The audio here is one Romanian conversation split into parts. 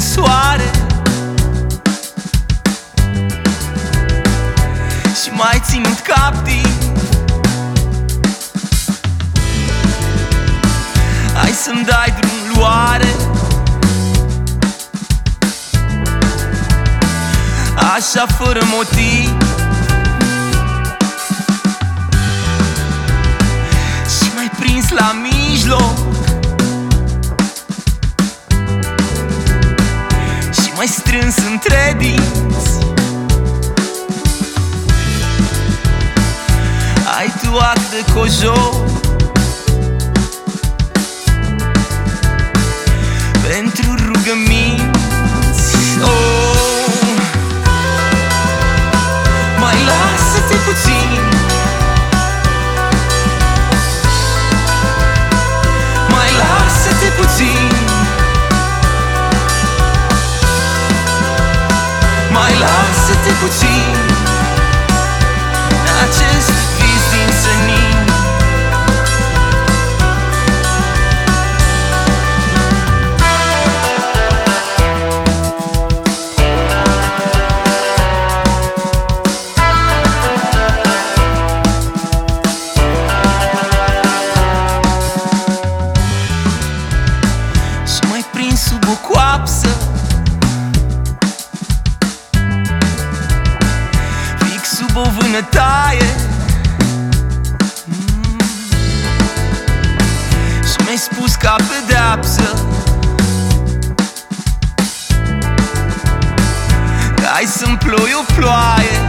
în soare. Și mai ținut captiv ai să-mi dai drum luare. Așa fără motiv. Și mai prins la mijloc. Mai strâns între dinți. Ai tu act de cojoc Pentru rugăminți. Oh. Mai lasă-te puțin o coapsă. Fix sub o vânătaie Mm. Și mi-ai spus ca pedeapsă. Că ai să-mi ploi o ploaie.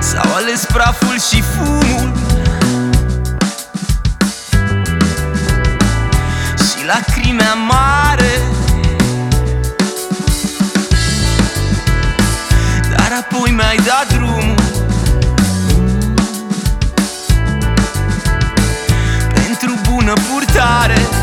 S-au ales praful și fumul Și lacrimea mare. Dar apoi mi-ai dat drumul. Pentru bună purtare